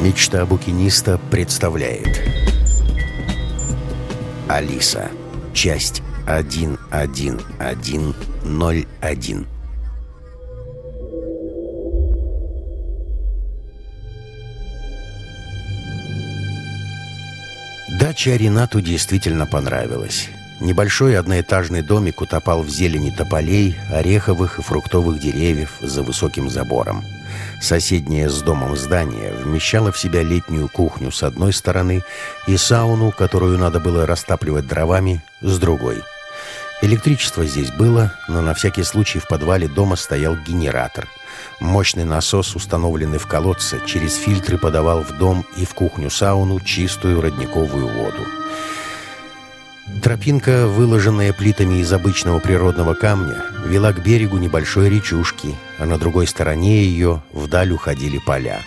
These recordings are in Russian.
Мечта букиниста представляет Алиса. Часть 11101 Дача Ренату действительно понравилась. Небольшой одноэтажный домик утопал в зелени тополей, ореховых и фруктовых деревьев за высоким забором. Соседнее с домом здание вмещало в себя летнюю кухню с одной стороны и сауну, которую надо было растапливать дровами, с другой. Электричество здесь было, но на всякий случай в подвале дома стоял генератор. Мощный насос, установленный в колодце, через фильтры подавал в дом и в кухню-сауну чистую родниковую воду. Тропинка, выложенная плитами из обычного природного камня, вела к берегу небольшой речушки, а на другой стороне ее вдаль уходили поля.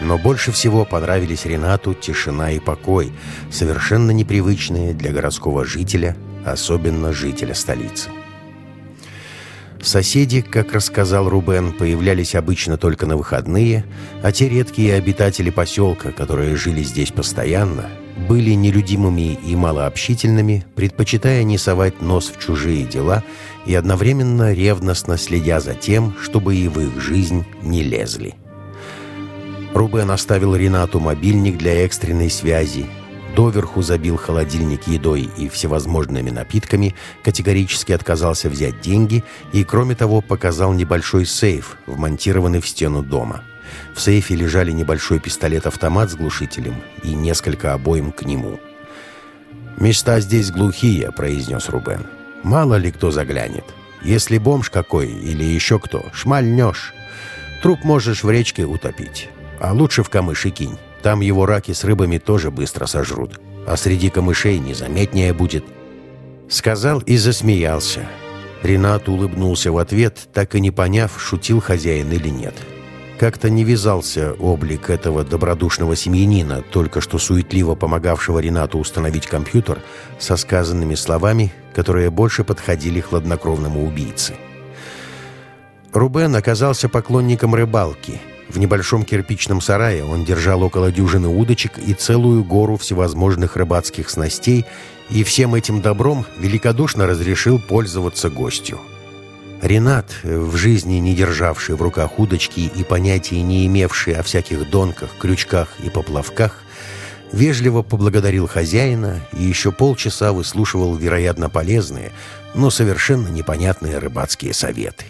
Но больше всего понравились Ренату тишина и покой, совершенно непривычные для городского жителя, особенно жителя столицы. Соседи, как рассказал Рубен, появлялись обычно только на выходные, а те редкие обитатели поселка, которые жили здесь постоянно, были нелюдимыми и малообщительными, предпочитая не совать нос в чужие дела и одновременно ревностно следя за тем, чтобы и в их жизнь не лезли. Рубен оставил Ренату мобильник для экстренной связи, доверху забил холодильник едой и всевозможными напитками, категорически отказался взять деньги и, кроме того, показал небольшой сейф, вмонтированный в стену дома – в сейфе лежали небольшой пистолет-автомат с глушителем и несколько обоим к нему. «Места здесь глухие», — произнес Рубен. «Мало ли кто заглянет. Если бомж какой или еще кто, шмальнешь. Труп можешь в речке утопить. А лучше в камыши кинь. Там его раки с рыбами тоже быстро сожрут. А среди камышей незаметнее будет». Сказал и засмеялся. Ренат улыбнулся в ответ, так и не поняв, шутил хозяин или нет. Как-то не вязался облик этого добродушного семьянина, только что суетливо помогавшего Ренату установить компьютер, со сказанными словами, которые больше подходили хладнокровному убийце. Рубен оказался поклонником рыбалки. В небольшом кирпичном сарае он держал около дюжины удочек и целую гору всевозможных рыбацких снастей, и всем этим добром великодушно разрешил пользоваться гостю. Ренат, в жизни не державший в руках удочки и понятия не имевший о всяких донках, крючках и поплавках, вежливо поблагодарил хозяина и еще полчаса выслушивал, вероятно, полезные, но совершенно непонятные рыбацкие советы.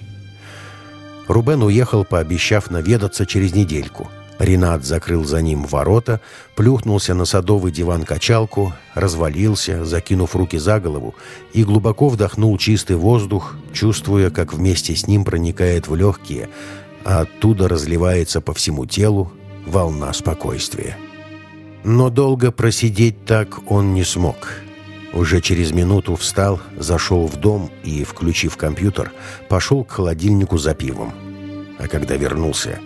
Рубен уехал, пообещав наведаться через недельку – Ренат закрыл за ним ворота, плюхнулся на садовый диван-качалку, развалился, закинув руки за голову, и глубоко вдохнул чистый воздух, чувствуя, как вместе с ним проникает в легкие, а оттуда разливается по всему телу волна спокойствия. Но долго просидеть так он не смог. Уже через минуту встал, зашел в дом и, включив компьютер, пошел к холодильнику за пивом. А когда вернулся,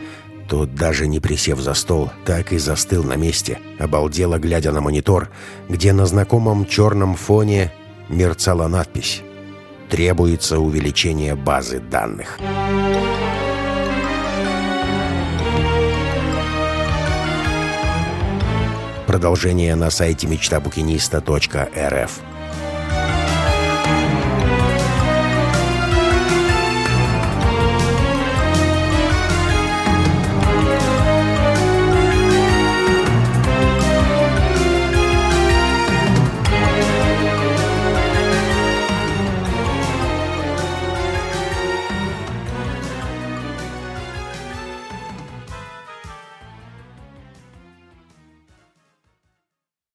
то, даже не присев за стол, так и застыл на месте, обалдело глядя на монитор, где на знакомом черном фоне мерцала надпись «Требуется увеличение базы данных». Продолжение на сайте мечтабукиниста.рф